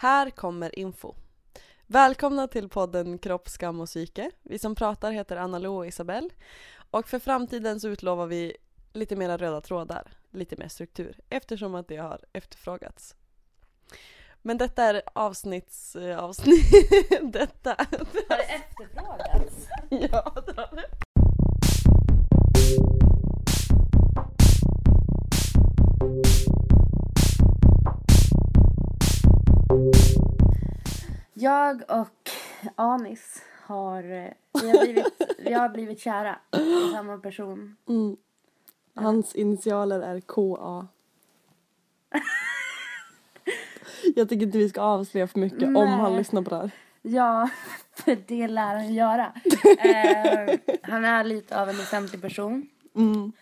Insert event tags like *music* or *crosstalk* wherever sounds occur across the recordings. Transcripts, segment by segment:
Här kommer info. Välkomna till podden Kropp, skam och psyke. Vi som pratar heter Anna Lo och Isabelle. Och för framtiden så utlovar vi lite mera röda trådar, lite mer struktur eftersom att det har efterfrågats. Men detta är avsnitts... eh, avsnitt... *laughs* detta... Har det efterfrågats? *laughs* ja, det har det. Jag och Anis har, eh, vi har blivit, vi har blivit kära i samma person. Mm. Hans initialer är KA. *laughs* Jag tycker inte vi ska avslöja för mycket om Nej. han lyssnar på det här. Ja, *laughs* för det lär han göra. *laughs* Eh, han är lite av en offentlig person. Mm.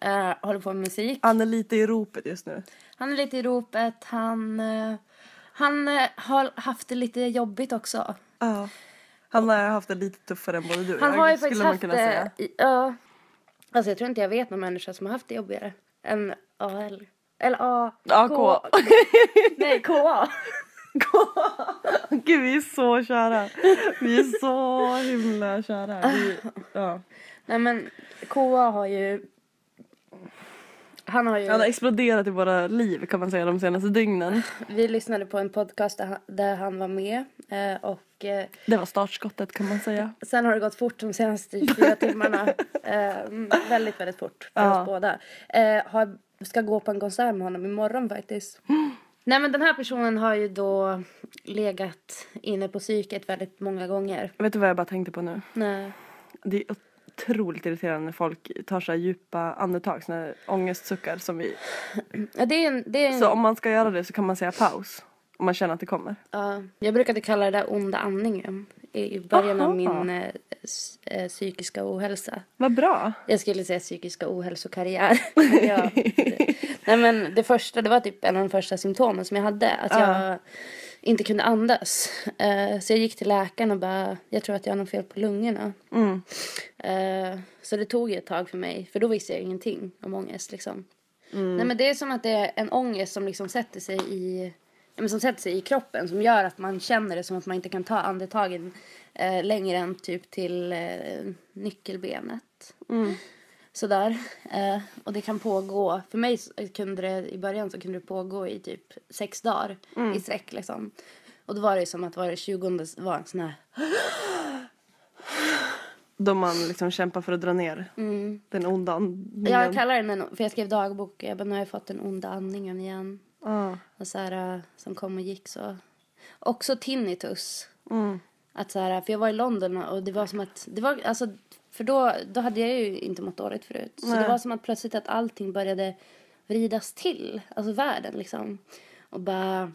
Eh, håller på med musik. Han är lite i ropet just nu. Han är lite i ropet. Han, eh, han eh, har haft det lite jobbigt också. Ja. Han har haft det lite tuffare än både du och Han jag, har ju skulle faktiskt man haft kunna det... Ja. Alltså jag tror inte jag vet någon människa som har haft det jobbigare än AL. Eller A... AK. K- *laughs* Nej, KA. *laughs* Gud vi är så kära. Vi är så himla kära. Vi, ja. Nej men KA har ju... Han har ju... Han har exploderat i våra liv kan man säga de senaste dygnen. Vi lyssnade på en podcast där han, där han var med. Eh, och eh, Det var startskottet kan man säga. sen har det gått fort de senaste fyra timmarna. *laughs* Eh, mm, väldigt, väldigt fort för Ja. oss båda. Har, ska gå på en konsert med honom imorgon faktiskt. *gasps* Nej men den här personen har ju då legat inne på psyket väldigt många gånger. Vet du vad jag bara tänkte på nu? Nej. Det är otroligt irriterande när folk tar så här djupa andetag, såna här ångestsuckar som vi... Ja, det är en, det är en, Så om man ska göra det så kan man säga paus. Om man känner att det kommer. ja, jag brukade kalla det där onda andningen i början Aha. av min eh, eh, psykiska ohälsa. Vad bra. Jag skulle säga psykiska ohälsokarriär. *laughs* Jag, nej men det första, det var typ en av de första symptomen som jag hade. Att jag inte kunde andas. Eh, så jag gick till läkaren och bara, jag tror att jag har något fel på lungorna. Mm. Eh, så det tog ett tag för mig, för då visste jag ingenting om ångest liksom. Mm. Nej men det är som att det är en ångest som liksom sätter sig i, men som sätter sig i kroppen som gör att man känner det som att man inte kan ta andetagen eh, längre än typ till eh, nyckelbenet. Mm. Sådär. Eh, och det kan pågå, för mig kunde det i början så kunde det pågå i typ sex dagar i sträck liksom. Och då var det som att var det 20 var en sån här Då man liksom kämpar för att dra ner mm, den onda andningen. Jag kallar den en, för jag skrev dagbok, jag bara, nu har jag fått den onda andningen igen. Ah. Och så här, äh, som kom och gick så. Också tinnitus. Mm. Att så här, för jag var i London och det var som att, det var, alltså, för då, då hade jag ju inte mått dåligt förut. Så Nej. det var som att plötsligt att allting började vridas till, alltså världen liksom. Och bara,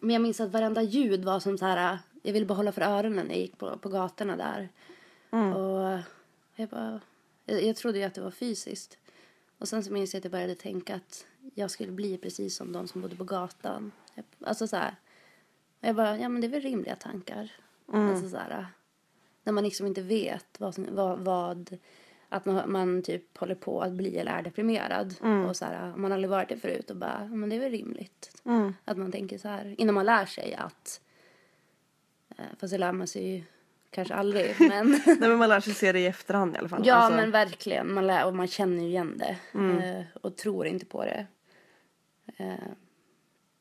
men jag minns att varenda ljud var som så här, jag ville bara hålla för öronen när jag gick på, på gatorna där. Och jag bara, jag, jag trodde ju att det var fysiskt. Och sen så minns jag att jag började tänka att jag skulle bli precis som de som bodde på gatan. Alltså så här. Jag bara, ja men det är väl rimliga tankar. Alltså så här. När man liksom inte vet vad, vad, vad att man, man typ håller på att bli eller är deprimerad. Och så här, man har aldrig varit det förut och bara, men det är väl rimligt. Mm. Att man tänker så här, innan man lär sig att, eh, fast det lär man sig ju kanske aldrig, *laughs* men Nej men man lär sig se det i efterhand i alla fall. Ja Alltså, men verkligen, man lär, och man känner ju igen det eh, och tror inte på det eh,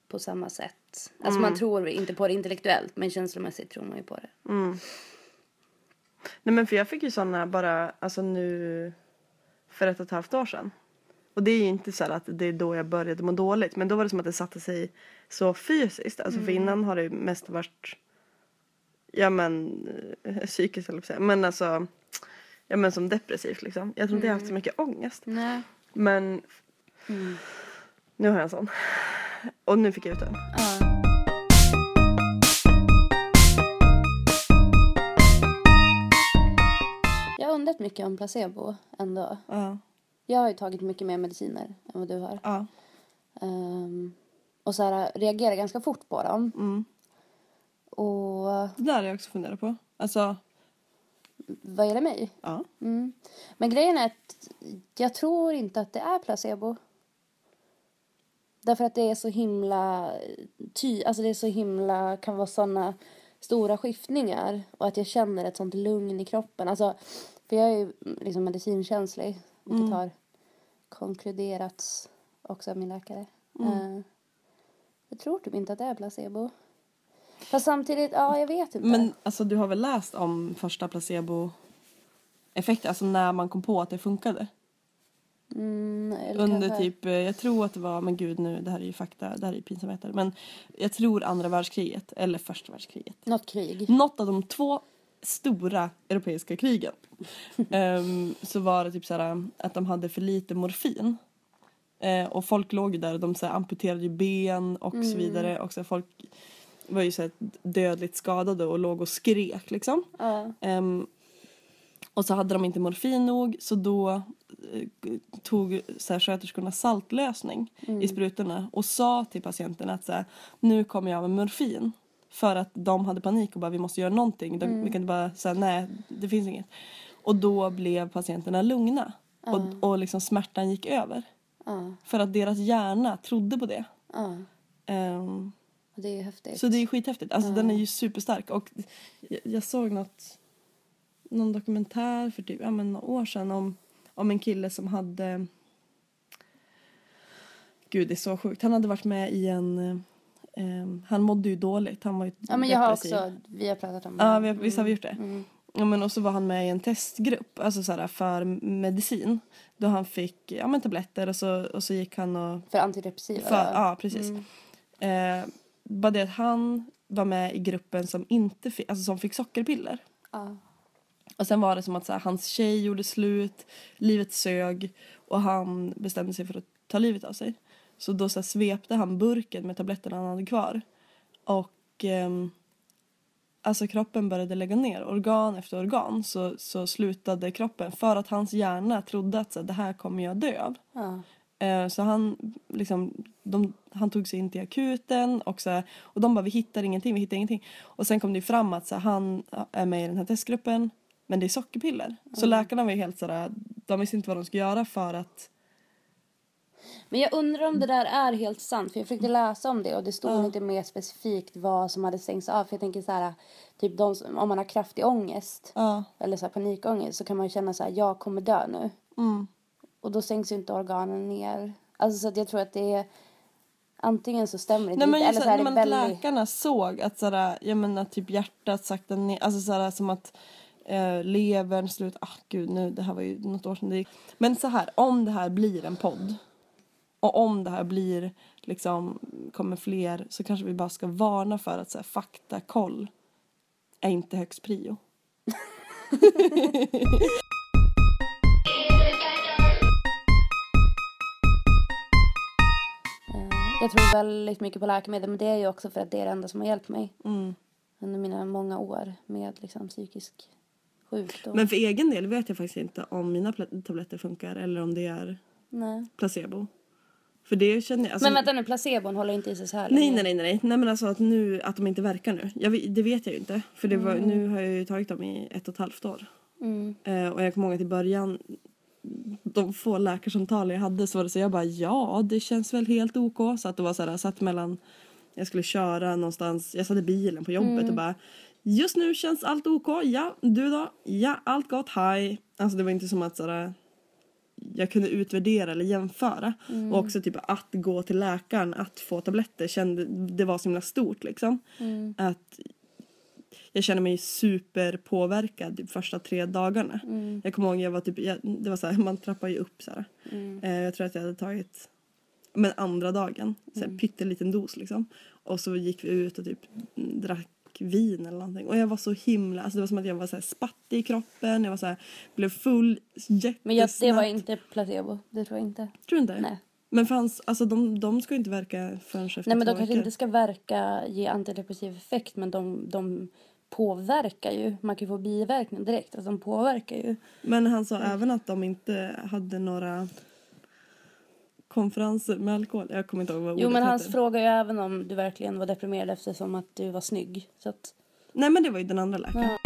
på samma sätt. Alltså man tror inte på det intellektuellt men känslomässigt tror man ju på det. Mm. Nej men för jag fick ju såna bara, alltså nu för ett och ett halvt år sedan. Och det är ju inte så att det är då jag började må dåligt men då var det som att det satte sig så fysiskt. Alltså för innan har det ju mest varit ja men eh, psykiskt eller säga. Men alltså ja men som depressivt liksom. Jag tror inte jag har haft så mycket ångest. Nej. Men nu har jag en sån. Och nu fick jag ut den. Ja. Undrat mycket om placebo ändå. Ja. Jag har ju tagit mycket mer mediciner än vad du har. Ja. Ehm, och så här, reagerar ganska fort på dem. Mm. Och Det där har jag också funderat på. Alltså, vad är det mig? ja. Mm. Men grejen är att jag tror inte att det är placebo. Därför att det är så himla ty, alltså det är så himla, kan vara såna stora skiftningar och att jag känner ett sånt lugn i kroppen. Alltså, för jag är ju liksom medicinkänslig, vilket har konkluderats också av min läkare. Eh, jag tror typ inte att det är placebo. Fast samtidigt, ja jag vet inte. Men alltså du har väl läst om första placeboeffekten, alltså när man kom på att det funkade? Mm, Under kanske- typ, eh, jag tror att det var, men gud nu, det här är ju fakta, det här är ju pinsamheter. Men jag tror andra världskriget, eller första världskriget. Något krig. Något av de två stora europeiska krigen. Ehm, så var det typ såhär att de hade för lite morfin. Eh, och folk låg ju där och de så här, amputerade ben och så vidare. Och så här, folk var ju så här, dödligt skadade och låg och skrek liksom. Ja. Ehm, och så hade de inte morfin nog så då eh, tog så här, sköterskorna saltlösning i sprutorna och sa till patienten att så här, nu kommer jag med morfin. För att de hade panik och bara vi måste göra någonting. De, Vi kan inte bara säga nej det finns inget. Och då blev patienterna lugna. Och, och liksom smärtan gick över. Ja. För att deras hjärna trodde på det. Ehm, Och det är ju häftigt. så det är skithäftigt. Alltså den är ju superstark. Och jag, jag såg något, någon dokumentär för typ, ja, men några år sedan om, om en kille som hade Gud det är så sjukt. Han hade varit med i en eh, Han mådde ju dåligt. Han var ju ja men jag har depressiv. också, vi har pratat om det. Ja, vi har, visst har vi gjort det? Mm. Ja, men och så var han med i en testgrupp, alltså så här, för medicin. Då han fick ja, men tabletter och så, och så gick han och För antidepressiva. för, ja, precis. Mm. Eh, bara det att han var med i gruppen som inte fick, alltså som fick sockerpiller. Ja. Och sen var det som att så här, hans tjej gjorde slut, livet sög och han bestämde sig för att ta livet av sig. Så då så här, svepte han burken med tabletterna han hade kvar. Och ehm, alltså kroppen började lägga ner organ efter organ så, så slutade kroppen för att hans hjärna trodde att så här, det här kommer jag dö av. Ja. Eh, Så han, liksom, de, han tog sig in till akuten och, så här, och de bara vi hittar ingenting, vi hittar ingenting. Och sen kom det fram att så här, han är med i den här testgruppen men det är sockerpiller. Så läkarna var ju helt sådär, de visste inte vad de skulle göra för att Men jag undrar om det där är helt sant. För jag försökte läsa om det och det stod inte mer specifikt vad som hade stängts av. För jag tänker så här, typ de, som- om man har kraftig ångest ja, eller så här panikångest så kan man känna så här, jag kommer dö nu. mm, Och då sänks ju inte organen ner. Alltså så att jag tror att det är antingen så stämmer det Nej men inte eller så är att, det men att väldigt... läkarna såg att sådär, jag menar typ hjärtat sakta ner, alltså sådär som att eh, levern slut, ah gud nu det här var ju något år sedan det gick. Men så här, om det här blir en podd och om det här blir liksom, kommer fler så kanske vi bara ska varna för att så här, faktakoll är inte högst prio. Eh, Jag tror väldigt mycket på läkemedel men det är ju också för att det är det enda som har hjälpt mig Mm. under mina många år med liksom psykisk sjukdom. Men för egen del vet jag faktiskt inte om mina tabletter funkar eller om det är Nej. placebo. För det känner jag, alltså, Men vänta nu, placebon håller inte i sig så här Nej, nej, nej, nej. Nej men alltså att nu, att de inte verkar nu. Jag, det vet jag ju inte. För det var, nu har jag ju tagit dem i ett och ett halvt år. Mm. Eh, och jag kommer ihåg att i början, de få läkarsamtal jag hade så var det så jag bara ja, det känns väl helt OK. Så att det var så här, jag satt mellan, jag skulle köra någonstans, jag satt i bilen på jobbet och bara just nu känns allt OK, ja, du då? Ja, allt gott, hej. Alltså det var inte som att sådär jag kunde utvärdera eller jämföra. Och också typ att gå till läkaren, att få tabletter, kände, det var så himla stort liksom. Mm. Att jag kände mig superpåverkad de första tre dagarna. Mm. Jag kommer ihåg, jag var typ, jag, det var så här, *laughs* man trappar ju upp så här. Mm. Eh, jag tror att jag hade tagit, men andra dagen, så här, pytteliten dos liksom. Och så gick vi ut och typ drack vin eller någonting. Och jag var så himla, alltså det var som att jag var så här spattig i kroppen, jag var så här, blev full jättesnabbt. Men jag, det var inte placebo, det tror jag inte. Tror du inte? Nej. Men fanns, alltså de, de ska ju inte verka förrän efter Nej men de kanske inte ska verka, ge antidepressiv effekt men de, de påverkar ju. Man kan ju få biverkningar direkt, alltså de påverkar ju. Men han sa även att de inte hade några konferenser med alkohol. Jag kommer inte ihåg vad Jo men han heter. frågar ju även om du verkligen var deprimerad eftersom att du var snygg. Så att, Nej men det var ju den andra läkaren. Ja.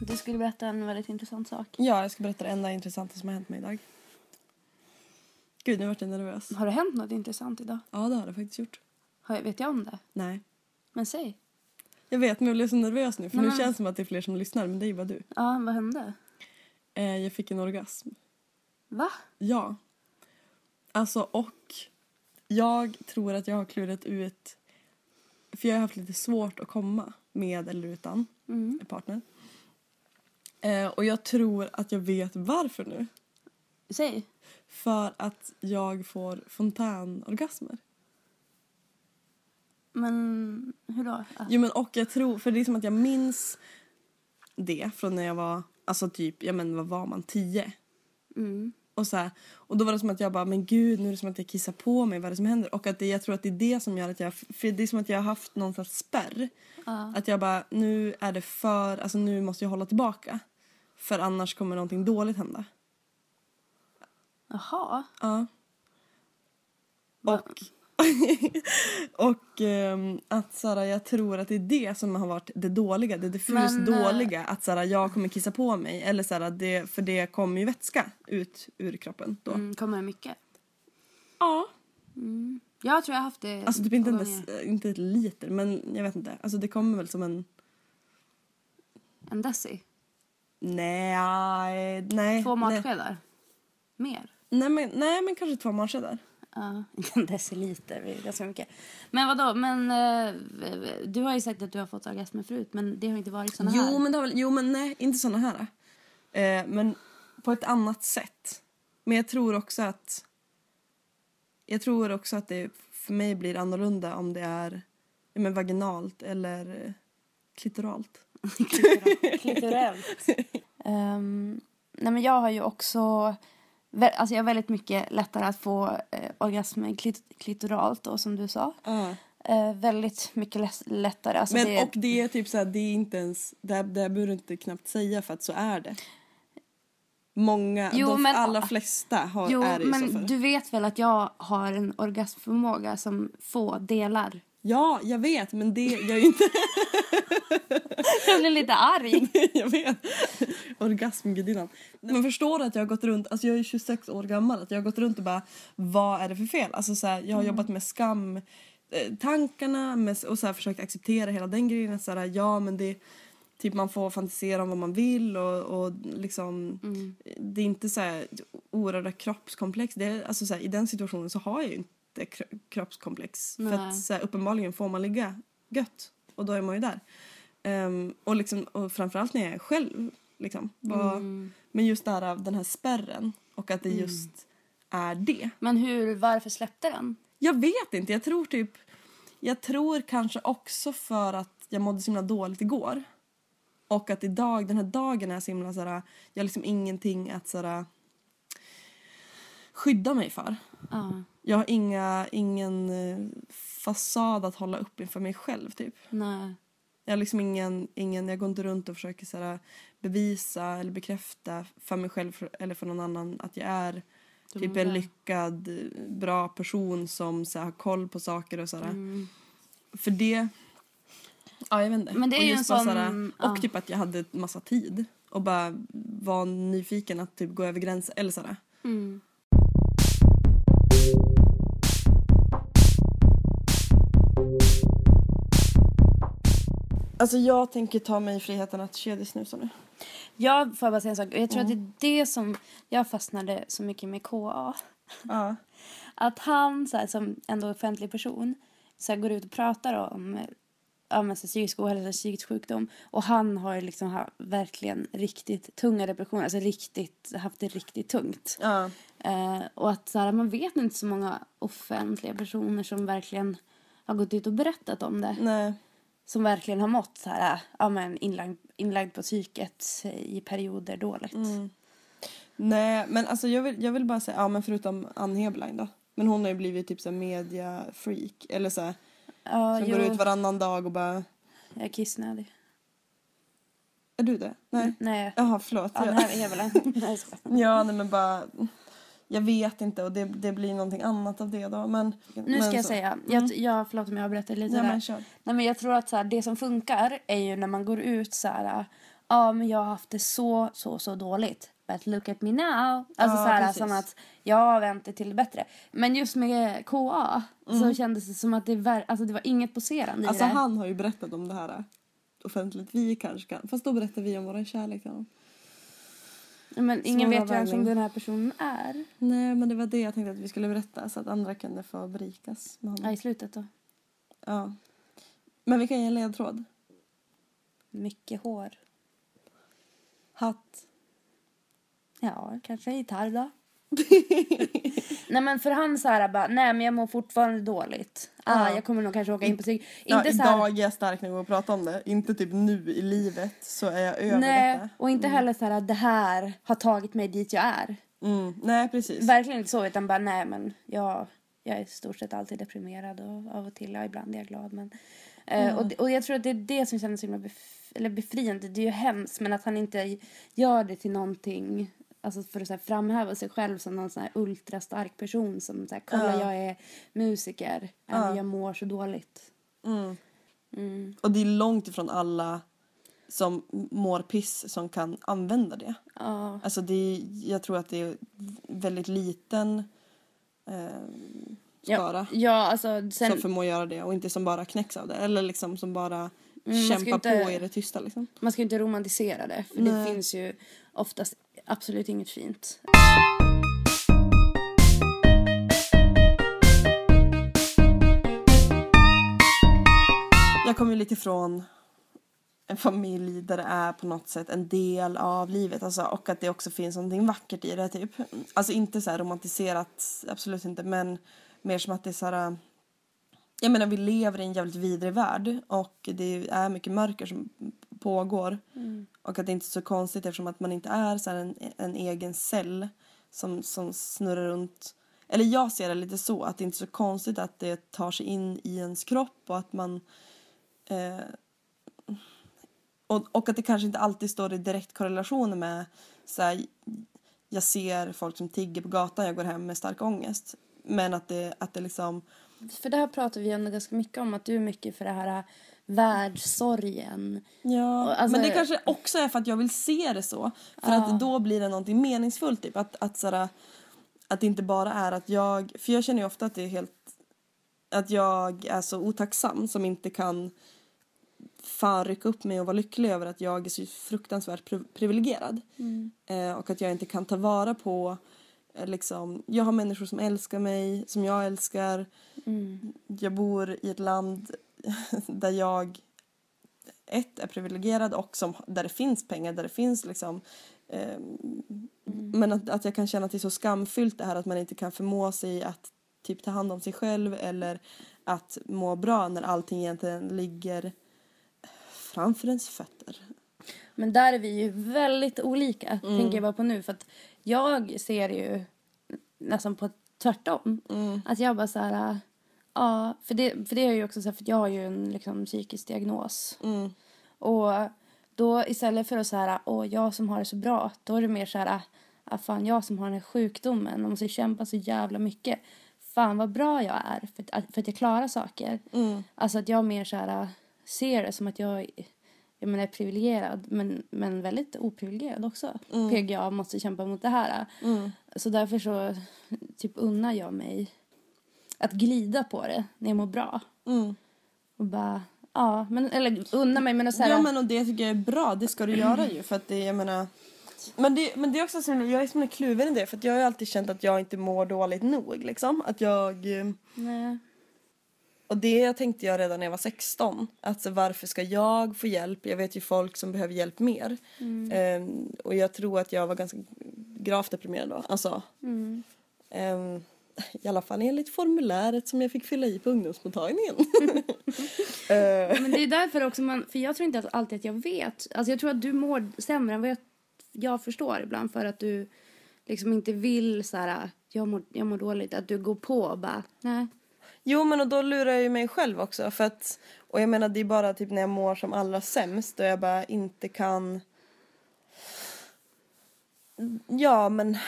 Du skulle skulle berätta en väldigt intressant sak. Ja, jag ska berätta det enda intressanta som har hänt mig idag. Gud, nu vart jag nervös. Har det hänt något intressant idag? Ja, det har det faktiskt gjort. Har jag, vet jag om det? Nej. Men säg. Jag vet, men jag blev så nervös nu för Nej, nu känns det som att det är fler som lyssnar, men det är ju bara du. Ja, vad hände? Eh, jag fick en orgasm. Va? Ja. Alltså, och jag tror att jag har klurat ut... För jag har haft lite svårt att komma med eller utan Mm. en partner. Eh, och jag tror att jag vet varför nu. Säg. För att jag får fontänorgasmer. Men hur då? Jo men och jag tror, för det är som att jag minns det från när jag var, alltså typ, ja men vad var man, tio? Mm. Och, så här, och då var det som att jag bara, men gud nu är det som att jag kissar på mig, vad är det som händer? Och att det, jag tror att det är det som gör att jag, för det är som att jag har haft någon slags spärr. Ja. Att jag bara, nu är det för, alltså nu måste jag hålla tillbaka. För annars kommer någonting dåligt hända. Jaha. Ja. Och, *laughs* och ehm, att såhär, jag tror att det är det som har varit det dåliga, det diffust Men, eh, dåliga. Att såhär, jag kommer kissa på mig. Eller såhär, det, för det kommer ju vätska ut ur kroppen då. Mm, kommer det mycket? Ja. Mm. Jag tror jag har haft det Alltså typ inte, ens, gånger. inte ett liter men jag vet inte. Alltså det kommer väl som en... En deci? Nej, nej. Två matskedar? Mer? Nej men, nej men kanske två matskedar. Ja, *laughs* en deciliter. Det är ganska mycket. Men vadå? Men eh, du har ju sagt att du har fått orgasmer förut, men det har inte varit såna här. Jo men, det har väl, jo men nej, inte såna här. Eh, men på ett annat sätt. Men jag tror också att... Jag tror också att det för mig blir annorlunda om det är men vaginalt eller eh, klitoralt. *laughs* Klitora- Klitorellt. Ehm, nej men jag har ju också... Alltså jag har väldigt mycket lättare att få eh, orgasmer klit, klitoralt då, som du sa. Eh, väldigt mycket lättare. Alltså Men, det, och det är typ så här, det är inte ens, det här, det här behöver du inte knappt säga för att så är det. Många, Jo, de men- allra flesta har, Jo, är det ju så men för. du vet väl att jag har en orgasmförmåga som få delar? Ja, jag vet, men det gör ju inte... *laughs* Jag blir lite arg. *laughs* jag vet. Orgasmgudinnan. Men förstår du att jag har gått runt, alltså jag är 26 år gammal, att jag har gått runt och bara, vad är det för fel? Alltså så här, jag har jobbat med skam, eh, tankarna med, och så här, försökt acceptera hela den grejen. Så här, ja men det, typ man får fantisera om vad man vill och, och liksom, det är inte så här oerhörda kroppskomplex. Det är, alltså så här, I den situationen så har jag ju inte kro- kroppskomplex. För att så här, uppenbarligen får man ligga gött och då är man ju där. Ehm, och, liksom, och framförallt när jag är själv. Liksom, Vad- Mm. Men just där av den här spärren och att det just är det. Men hur, varför släppte den? Jag vet inte, jag tror typ... Jag tror kanske också för att jag mådde så himla dåligt igår. Och att idag, den här dagen är så himla såhär, jag har liksom ingenting att såhär skydda mig för. Ja, Jag har inga, ingen eh, fasad att hålla upp inför mig själv typ. nej. Jag har liksom ingen, ingen, jag går inte runt och försöker såhär, bevisa eller bekräfta för mig själv för, eller för någon annan att jag är typ en lyckad, bra person som så här, har koll på saker och sådär. Mm. För det... Ja, jag vet inte. Men det är och ju en sån- såhär, ja. Och typ att jag hade massa tid och bara var nyfiken att typ gå över gränser eller sådär. Mm. Alltså jag tänker ta mig friheten att kedjesnusa nu. Jag får bara säga en sak. Jag tror att Mm. det är det som jag fastnade så mycket med KA. Ja. Att han så här, som ändå offentlig person så här, går ut och pratar om ja, men, så, psykisk ohälsa, psykisk sjukdom. Och han har liksom ha, verkligen riktigt tunga depressioner. Alltså riktigt, haft det riktigt tungt. Ja. Eh, och att så här, man vet inte så många offentliga personer som verkligen har gått ut och berättat om det. Nej. Som verkligen har mått så här, ja, men inlagd, inlagd på psyket i perioder dåligt. Mm. Nej, men alltså jag vill, jag vill bara säga, ja men förutom Ann Heberlein då. Men hon har ju blivit typ såhär media-freak. Eller såhär, Ja, som jo, går ut varannan dag och bara, jag är kissnödig. är du det? Nej. Nej, Jaha, förlåt. här *laughs* jag skojar. Ja, nej men bara... Jag vet inte och det, det blir någonting annat av det då. Men, Nu men ska jag så. säga, jag, jag, förlåt om jag avbryter lite Ja, där. men kör. Nej, men jag tror att så här, det som funkar är ju när man går ut så här, ja men jag har haft det så, så, så dåligt. But look at me now. Alltså Ja, så här som att jag har vänt det till det bättre. Men just med KA så kändes det som att det, var, alltså det var inget poserande Mm. Alltså han har ju berättat om det här offentligt. Vi kanske kan. Fast då berättar vi om vår kärlek till honom. Men ingen vet ju ens om den här personen är. Nej men det var det jag tänkte att vi skulle berätta så att andra kunde få berikas med honom. Ja, i slutet då. Ja. Men vi kan ge en ledtråd. Mycket hår. Hatt. Ja, kanske gitarr då. Nej men för han så här bara, nej men jag mår fortfarande dåligt. Ah, Ja. jag kommer nog kanske åka in på psyk. Ja, Inte så här, idag är jag stark nog att prata om det. Inte typ nu i livet så är jag över nej, detta. och inte heller så här det här har tagit mig dit jag är. Mm. Nej precis. Verkligen inte så utan bara nej men jag, jag är i stort sett alltid deprimerad och av och till, ja, ibland är jag glad men. eh, och, det- och jag tror att det är det som känns så himla bef- eller befriande. Det är ju hemskt men att han inte gör det till någonting Alltså för att så framhäva sig själv som någon sån här ultrastark person som så här, kolla Ja. jag är musiker, eller jag mår så dåligt. Mm. Mm. Och det är långt ifrån alla som mår piss som kan använda det. Ja. Alltså det är, jag tror att det är väldigt liten eh, skara Ja, ja, alltså sen, som förmår göra det och inte som bara knäcks av det. Eller liksom som bara Mm, kämpar inte- på i det tysta liksom. man ska inte romantisera det för Nej. det finns ju oftast absolut inget fint. Jag kommer ju lite ifrån en familj där det är på något sätt en del av livet alltså, och att det också finns någonting vackert i det typ. Alltså inte så här romantiserat, absolut inte, men mer som att det är så här jag menar vi lever i en jävligt vidrig värld och det är mycket mörker som pågår. Och att det inte är så konstigt eftersom att man inte är så en, en egen cell som, som snurrar runt. Eller jag ser det lite så att det inte är så konstigt att det tar sig in i ens kropp och att man eh, och, och att det kanske inte alltid står i direkt korrelation med så här, jag ser folk som tigger på gatan, jag går hem med stark ångest. Men att det, att det liksom, För det här pratar vi ändå ganska mycket om att du är mycket för det här äh, världssorgen. ja. Alltså- men det kanske också är för att jag vill se det så. För att då blir det någonting meningsfullt typ. Att, att, så här, att det inte bara är att jag, för jag känner ju ofta att det är helt, att jag är så otacksam som inte kan fan rycka upp mig och vara lycklig över att jag är så fruktansvärt pri- privilegierad. Eh, och att jag inte kan ta vara på liksom, jag har människor som älskar mig, som jag älskar. Jag bor i ett land *laughs* där jag ett är privilegierad och som, där det finns pengar, där det finns liksom eh, men att, att jag kan känna att det är så skamfyllt det här att man inte kan förmå sig att typ ta hand om sig själv eller att må bra när allting egentligen ligger framför ens fötter. Men där är vi ju väldigt olika, tänker jag bara på nu. För att jag ser ju nästan på tvärtom. Att jag bara så här, äh, ja, för det, för det är ju också så här, för jag har ju en liksom psykisk diagnos. Mm. Och då istället för att så här, åh, jag som har det så bra, då är det mer så här, ah, fan, jag som har den här sjukdomen och måste kämpa så jävla mycket. Fan vad bra jag är för att, för att jag klarar saker. Mm. Alltså att jag mer så här, ser det som att jag, jag menar, privilegierad men, men väldigt oprivilegierad också. PGA måste kämpa mot det här. Så därför så typ unnar jag mig att glida på det när jag mår bra. Mm. Och bara, ja, men, eller unna mig men så här, Ja men och det tycker jag är bra, det ska du göra ju för att det, jag menar men det, men det är också så, jag är så kluven i det för att jag har alltid känt att jag inte mår dåligt nog liksom. Att jag, eh, nej. Och det tänkte jag redan när jag var 16. Alltså varför ska jag få hjälp? Jag vet ju folk som behöver hjälp mer. Ehm, och jag tror att jag var ganska gravt deprimerad då. Alltså, ehm, i alla fall enligt formuläret som jag fick fylla i på ungdomsmottagningen. *laughs* Eh, Men det är därför också man, för jag tror inte att alltid att jag vet. Alltså jag tror att du mår sämre än vad jag, jag förstår ibland för att du liksom inte vill så här, jag mår, jag mår dåligt, att du går på och bara, nej. Jo men och då lurar jag ju mig själv också för att och jag menar det är bara typ när jag mår som allra sämst och jag bara inte kan Ja men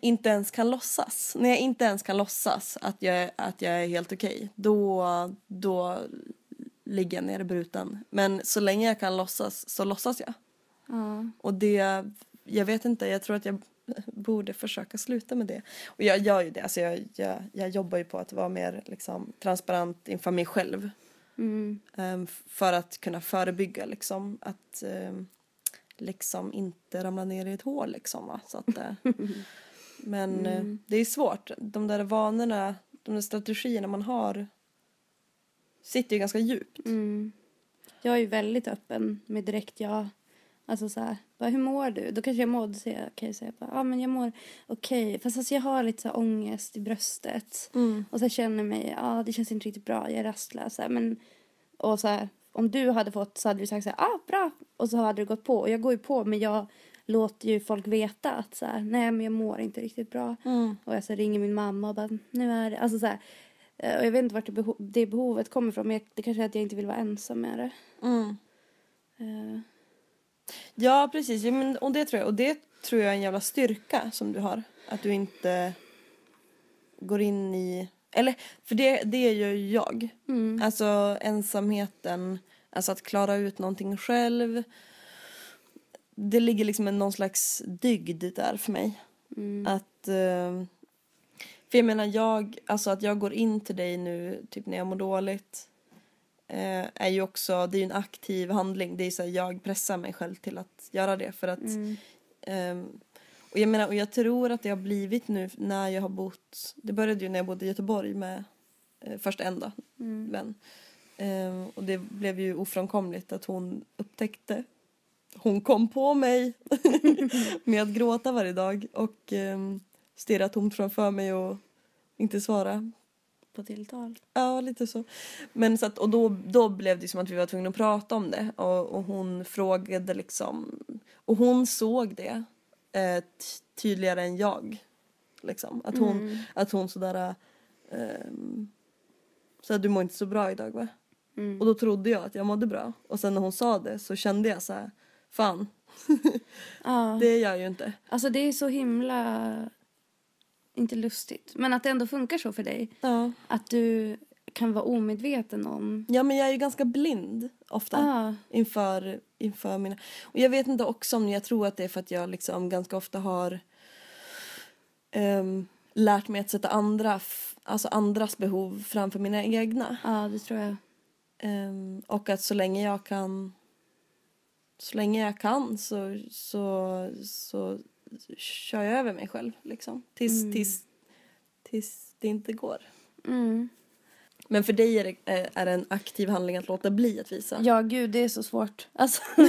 inte ens kan låtsas. När jag inte ens kan låtsas att jag, att jag är helt okej då, då ligger jag ner i bruten. Men så länge jag kan låtsas så låtsas jag. Ja. Och det, jag vet inte, jag tror att jag borde försöka sluta med det. Och jag gör ju det, alltså jag, jag, jag jobbar ju på att vara mer liksom, transparent inför mig själv. Mm. Ehm, för att kunna förebygga liksom att ehm, liksom inte ramla ner i ett hål liksom va? Så att, eh, *laughs* men eh, det är svårt. De där vanorna, de där strategierna man har sitter ju ganska djupt. Mm. Jag är ju väldigt öppen med direkt ja. Alltså så här, bara, hur mår du? Då kanske jag mår, säger jag, kan jag säga bara, ja men jag mår okej. Fast alltså jag har lite så här ångest i bröstet. Och så känner mig, ja det känns inte riktigt bra, jag är rastlös. Så men, och så här, om du hade fått så hade du sagt så här, ah bra. Och så hade du gått på. Och jag går ju på men jag låter ju folk veta att så här, nej men jag mår inte riktigt bra. Och jag så ringer min mamma och bara, nu är det, alltså så här. eh, Och jag vet inte vart det, beho- det behovet kommer ifrån men jag, det kanske är att jag inte vill vara ensam med det. Eh, Ja, precis. Ja, men, och det tror jag. Och det tror jag är en jävla styrka som du har. Att du inte går in i... Eller, för det, det gör ju jag. Alltså ensamheten, alltså att klara ut någonting själv. Det ligger liksom en någon slags dygd där för mig. Att... Eh, för jag menar, jag, alltså att jag går in till dig nu, typ när jag mår dåligt eh, är ju också, det är ju en aktiv handling. Det är så här, jag pressar mig själv till att göra det för att ehm, och jag menar, och jag tror att det har blivit nu när jag har bott, det började ju när jag bodde i Göteborg med eh, först en då, vän. Ehm, och det blev ju ofrånkomligt att hon upptäckte, hon kom på mig *laughs* med att gråta varje dag och um, stirra tomt framför mig och inte svara på tilltal. Ja, lite så. Men så att, och då, då blev det som att vi var tvungna att prata om det. Och, och hon frågade liksom... Och hon såg det eh, tydligare än jag. Liksom. Att hon, att hon sådär... ehm, så du mår inte så bra idag va? Och då trodde jag att jag mådde bra. Och sen när hon sa det så kände jag så här, fan, *laughs* Ja. det gör jag ju inte. Alltså det är så himla, inte lustigt, men att det ändå funkar så för dig. Ja. Att du kan vara omedveten om. ja, men jag är ju ganska blind ofta. Ja. inför, inför mina... Och jag vet inte också om jag tror att det är för att jag liksom ganska ofta har ehm, lärt mig att sätta andra, alltså andras behov framför mina egna. Ja, det tror jag. Ehm, och att så länge jag kan så länge jag kan så, så, så kör jag över mig själv liksom. Tills, tills, tills det inte går. Mm. Men för dig är det, är är det en aktiv handling att låta bli att visa. Ja, gud, det är så svårt. Alltså. *laughs*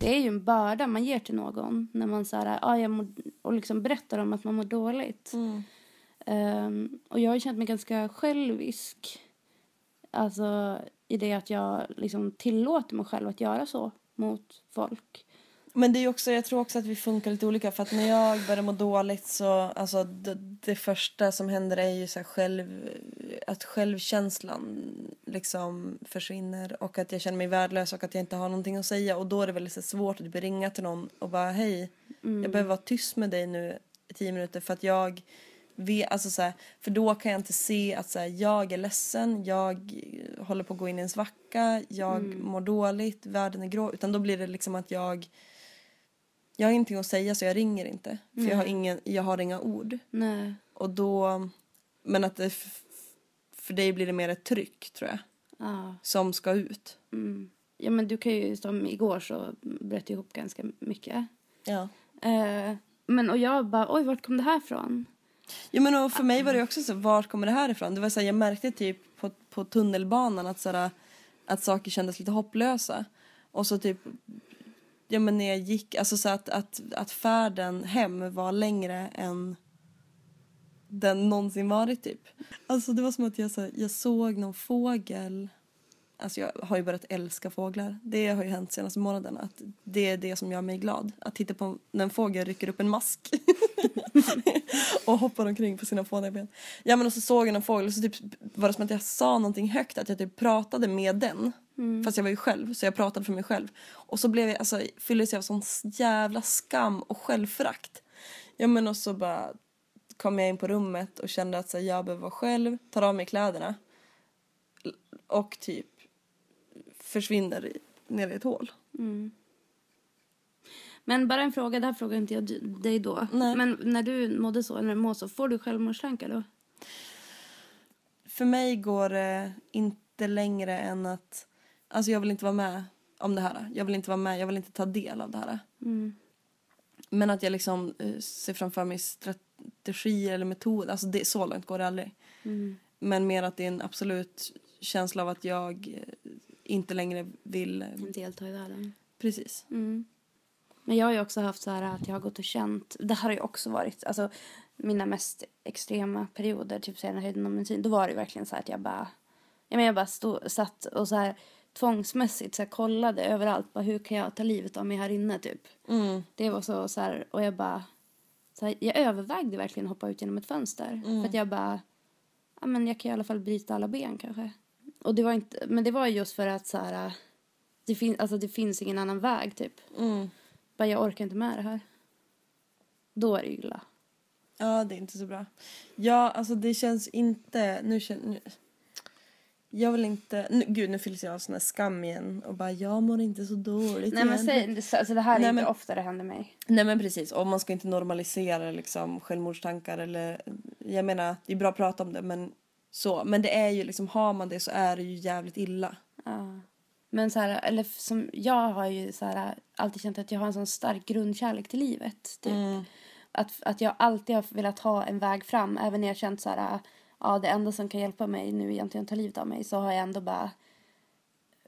Det är ju en börda man ger till någon när man så här, ah, jag mår, och liksom berättar om att man mår dåligt. Mm. Ehm, och jag har känt mig ganska självisk. Alltså i det att jag liksom tillåter mig själv att göra så mot folk. Men det är också, jag tror också att vi funkar lite olika för att när jag börjar må dåligt så, alltså det, det första som händer är ju så själv, att självkänslan liksom försvinner och att jag känner mig värdelös och att jag inte har någonting att säga och då är det väldigt så svårt att typ ringa till någon och bara hej, jag behöver vara tyst med dig nu i tio minuter för att jag alltså så här, för då kan jag inte se att så här, jag är ledsen, jag håller på att gå in i en svacka, jag mår dåligt, världen är grå, utan då blir det liksom att jag jag har ingenting att säga så jag ringer inte. För jag har, ingen, jag har inga ord. Nej. Och då, men att det, för dig blir det mer ett tryck tror jag. Ja. Som ska ut. Mm. Ja, men du kan ju, som igår så bröt ihop ganska mycket. Ja. Eh, men och jag bara, oj, vart kom det här ifrån? Ja men och för mig var det också så, vart kommer det här ifrån? Det var så här, jag märkte typ på, på tunnelbanan att, så här, att saker kändes lite hopplösa. Och så typ, ja men när jag gick, alltså så att, att, att färden hem var längre än den någonsin varit typ. Alltså det var som att jag, så här, jag såg någon fågel. Alltså jag har ju börjat älska fåglar. Det har ju hänt senaste månaderna. Att det är det som gör mig glad. Att titta på när en fågel rycker upp en mask. *laughs* och hoppar omkring på sina fåniga ben. Ja men och så såg jag en fågel och så typ var det som att jag sa någonting högt. Att jag typ pratade med den. Fast jag var ju själv så jag pratade för mig själv. Och så blev jag, alltså fylldes jag av sån jävla skam och självförakt. Ja men och så bara kom jag in på rummet och kände att så här, jag behöver vara själv, tar av mig kläderna. och typ försvinner i, ner i ett hål. Mm. Men bara en fråga, det här frågar inte jag dig då. Nej. Men när du mådde så, när du mår så, får du självmordstankar då? För mig går det inte längre än att alltså jag vill inte vara med om det här. Jag vill inte vara med, jag vill inte ta del av det här. Mm. Men att jag liksom eh, ser framför mig strategier eller metod, alltså det, så långt går det aldrig. Mm. Men mer att det är en absolut känsla av att jag eh, inte längre vill... eh, Delta i världen. Precis. Mm. Men jag har ju också haft så här att jag har gått och känt, det här har ju också varit, alltså mina mest extrema perioder, typ senare höjden av bensin, då var det ju verkligen så här att jag bara, jag menar jag bara stod, satt och så här tvångsmässigt så här, kollade överallt, bara hur kan jag ta livet av mig här inne typ. Mm. Det var så, så här, och jag bara, så här, jag övervägde verkligen att hoppa ut genom ett fönster. För att jag bara, ja men jag kan i alla fall bryta alla ben kanske. Och det var inte, men det var just för att så här, det, fin, alltså, det finns ingen annan väg typ. Mm. Bara jag orkar inte med det här. Då är det illa. Ja, det är inte så bra. Ja, alltså det känns inte... Nu känner... Nu, jag vill inte... Nu, gud, nu fylls jag av sån här skam igen och bara jag mår inte så dåligt Nej men igen. säg, det, alltså, det här är Nej, inte men- ofta det händer mig. Nej men precis, och man ska inte normalisera liksom självmordstankar eller... Jag menar, det är bra att prata om det men så. Men det är ju liksom, har man det så är det ju jävligt illa. Ja. Men så här, eller som jag har ju så här, alltid känt att jag har en sån stark grundkärlek till livet. Typ. Att, att jag alltid har velat ha en väg fram. Även när jag känt så här, ja det enda som kan hjälpa mig nu egentligen att ta livet av mig. Så har jag ändå bara,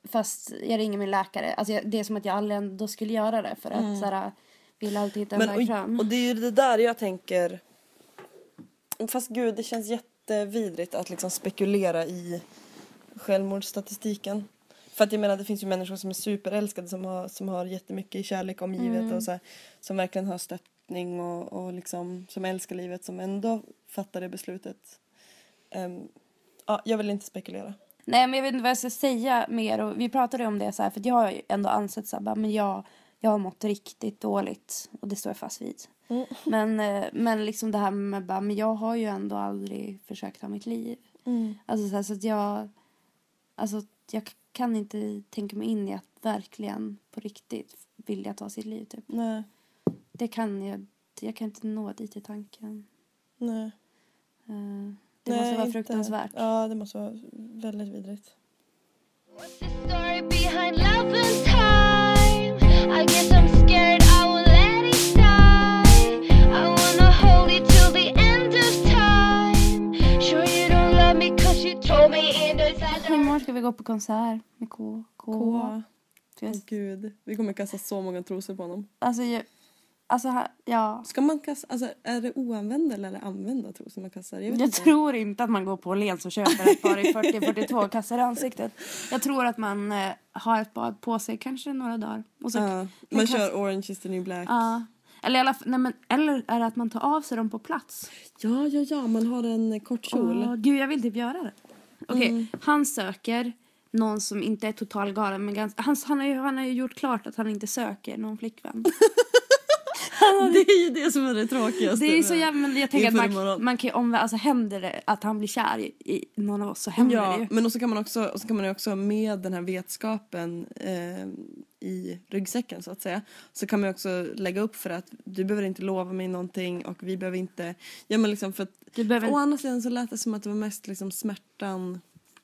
fast jag ringer min läkare. Alltså jag, det är som att jag aldrig ändå skulle göra det. För att så här, vill alltid hitta en Men, väg fram. och, och det är ju det där jag tänker... Fast gud, det känns jättevidrigt att liksom spekulera i självmordsstatistiken. För att jag menar, det finns ju människor som är superälskade som har, som har jättemycket kärlek omgivet och så här, som verkligen har stöttning och, och liksom som älskar livet som ändå fattar det beslutet. Ehm, ja, jag vill inte spekulera. Nej, men jag vet inte vad jag ska säga mer. Och vi pratade om det så här, för jag har ju ändå ansett så här, men jag, jag har mått riktigt dåligt och det står jag fast vid. Men, eh, men liksom det här med bara, men jag har ju ändå aldrig försökt ta mitt liv. Alltså så, här, så att jag, alltså jag kan inte tänka mig in i att verkligen på riktigt vilja ta sitt liv typ. Nej, Det kan jag, jag kan inte nå dit i tanken. nej. Eh, det nej, måste vara inte. fruktansvärt. Ja, det måste vara väldigt vidrigt. Told me in the Imorgon ska vi gå på konsert med K. K. K. Åh gud, vi kommer kasta så många trosor på honom. Alltså, jag, alltså här- ja. Ska man kasta, alltså är det oanvända eller är det använda trosor man kastar? Jag Jag inte. tror inte att man går på Åhléns och köper ett par i 40-42 och kastar i ansiktet. Jag tror att man eh, har ett bad på sig kanske några dagar. Och så, Ja, man kör Orange is the new black. Ja. Eller, alla, nej, men, eller är det att man tar av sig dem på plats? Ja, ja, ja, man har en kort kjol. Åh, gud, jag vill typ göra det. Okej, Mm. han söker någon som inte är totalgalen. Men ganska, han, han, har ju, han har ju gjort klart att han inte söker någon flickvän. *laughs* Det är ju det som är det tråkigaste. Det är så jävla, men jag tänker att man, man kan ju alltså händer det att han blir kär i, i någon av oss så händer det Ja, ju. men också kan man också, och så kan man ju också med den här vetskapen eh, i ryggsäcken så att säga. Så kan man också lägga upp för att du behöver inte lova mig någonting och vi behöver inte, ja men liksom för att Du behöver Å andra sidan så lät det som att det var mest liksom smärtan,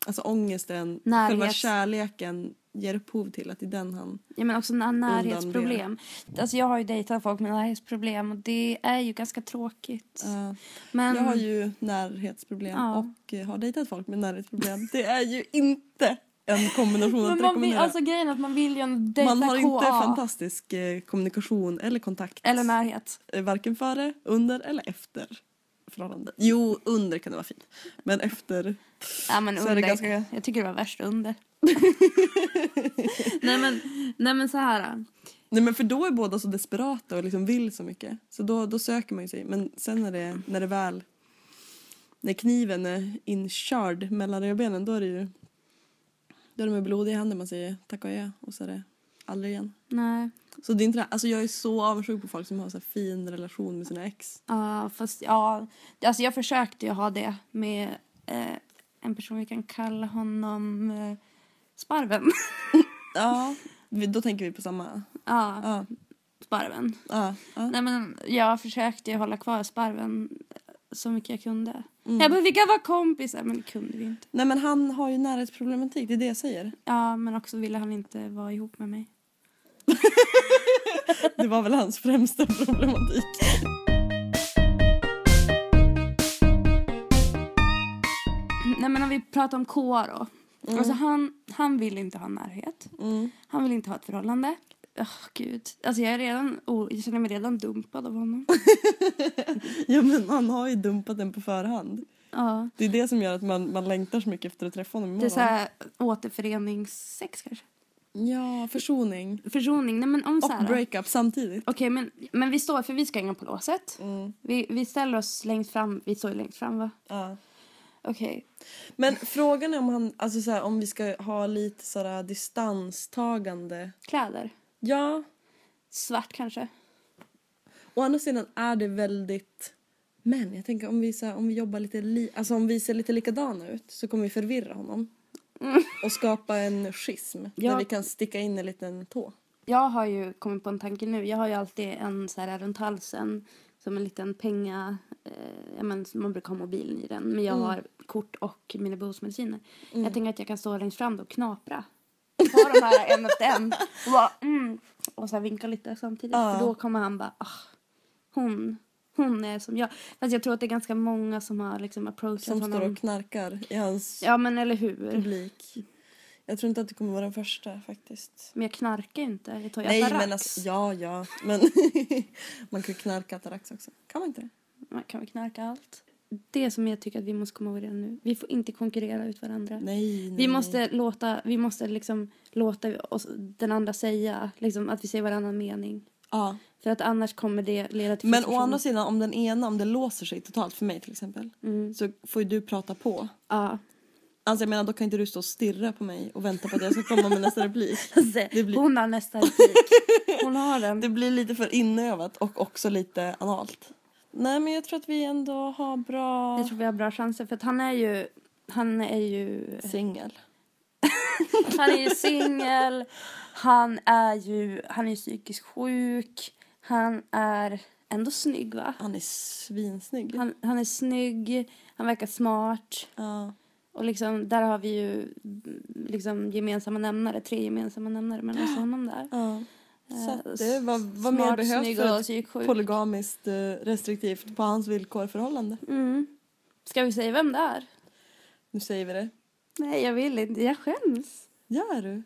alltså ångesten, Närhets- själva kärleken ger upphov till att det är den han... Ja men också när närhetsproblem. Alltså jag har ju dejtat folk med närhetsproblem och det är ju ganska tråkigt. Uh, Men Jag har ju närhetsproblem Ja. och har dejtat folk med närhetsproblem. Det är ju inte en kombination men man vill, alltså grejen är att man vill ju dejta man har KA. inte fantastisk eh, kommunikation eller kontakt. Eller närhet. Eh, Varken före, under eller efter förhållandet. Jo, under kan det vara fint. Men efter... Ja men Så är det under. ganska- Jag tycker det var värst under. *laughs* nej men, nej men så här. Nej men för då är båda så desperata och liksom vill så mycket. Så då, då söker man ju sig. Men sen när det, när det väl... När kniven är inkörd mellan revbenen då är det ju... Då är det med blodiga händer man säger tack och adjö och så är det aldrig igen. Nej. Så det är inte alltså jag är så avundsjuk på folk som har så fin relation med sina ex. Ja fast ja. Alltså jag försökte ju ha det med eh, en person vi kan kalla honom eh, Sparven. *laughs* Ja, då tänker vi på samma. ja, Ja, Sparven. ja. Nej men jag försökte ju hålla kvar Sparven så mycket jag kunde. Mm. Jag bara, vi kan vara kompisar men det kunde vi inte. Nej men han har ju närhetsproblematik, det är det jag säger. Ja men också ville han inte vara ihop med mig. *laughs* Det var väl hans främsta problematik. Nej men om vi pratar om K då. Alltså han, han vill inte ha närhet. Mm. Han vill inte ha ett förhållande. Åh gud. Alltså jag är redan, oh, jag känner mig redan dumpad av honom. *laughs* Ja men han har ju dumpat den på förhand. ja. Det är det som gör att man, man längtar så mycket efter att träffa honom Det är så här återföreningssex kanske. Ja, försoning. Försoning. Nej men om så Och breakup samtidigt. Okej men, men vi står, för vi ska hänga på låset. Mm. Vi, vi ställer oss längst fram, vi står ju längst fram va? Ja. Okej. Men frågan är om, han, alltså så här, om vi ska ha lite sådär distanstagande. Kläder. Ja, Svart kanske. å andra sidan är det väldigt... Men jag tänker om vi, så här, om vi jobbar lite li, alltså om vi ser lite likadana ut så kommer vi förvirra honom. Och skapa en schism Ja. där vi kan sticka in en liten tå. Jag har ju kommit på en tanke nu. Jag har ju alltid en så här runt halsen som en liten penga. Eh, men, man brukar ha mobilen i den. Men jag har kort och mina behovsmediciner. Jag tänker att jag kan stå längst fram och knapra. Ta de här en efter en. Och, bara, mm, och så vinka lite samtidigt. Ja. För då kommer han bara, ah, hon, hon är som jag. Fast jag tror att det är ganska många som har liksom approachat Som honom. står och knarkar i hans Ja men eller hur. publik. Jag tror inte att du kommer vara den första faktiskt. Men jag knarkar ju inte. Jag tar ju Nej Atarax. men alltså, ja ja. Men *laughs* man kan ju knarka Atarax också. Kan man inte det? Man kan väl knarka allt. Det som jag tycker att vi måste komma ihåg redan nu. Vi får inte konkurrera ut varandra. Nej, nej. Vi måste låta, vi måste liksom låta oss, den andra säga liksom, att vi säger varannan mening. Ja. För att annars kommer det leda till Men å andra sidan om den ena, om det låser sig totalt för mig till exempel. Mm. Så får ju du prata på. Ja. Alltså jag menar då kan inte du stå och stirra på mig och vänta på att jag ska komma med nästa replik. *laughs* Det blir- Hon har nästa replik. Hon har den. *laughs* Det blir lite för inövat och också lite analt. Nej men jag tror att vi ändå har bra Jag tror vi har bra chanser för att han är ju, han är ju, singel. *laughs* han är ju singel. Han är ju, han är ju psykiskt sjuk. Han är ändå snygg va? Han är svinsnygg. Han, han är snygg, han verkar smart. Ja. Och liksom, där har vi ju liksom gemensamma nämnare, tre gemensamma nämnare mellan oss och *gasps* honom där. ja. Så Eh, det var, vad mer smart, behövs snygg för ett psyksjuk. polygamiskt eh, restriktivt på hans villkor förhållande? Mm. Ska vi säga vem det är? Nu säger vi det. Nej, jag vill inte. Jag skäms. Gör du?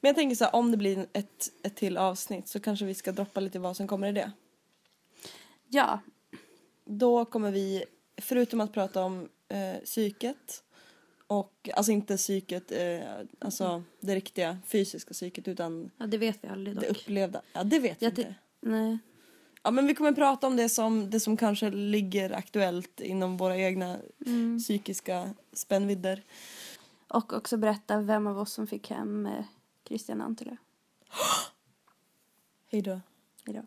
Men jag tänker så här, om det blir ett, ett till avsnitt så kanske vi ska droppa lite vad som kommer i det. Ja. Då kommer vi, förutom att prata om eh, psyket och, alltså inte psyket, eh, alltså det riktiga fysiska psyket utan ja, det vet vi aldrig dock. det upplevda. Ja, det vet vi Jag inte. ty- Nej. Ja, men vi kommer prata om det som, det som kanske ligger aktuellt inom våra egna Mm. psykiska spännvidder. Och också berätta vem av oss som fick hem eh, Christian Antila. *gasps* Hej då. Hejdå.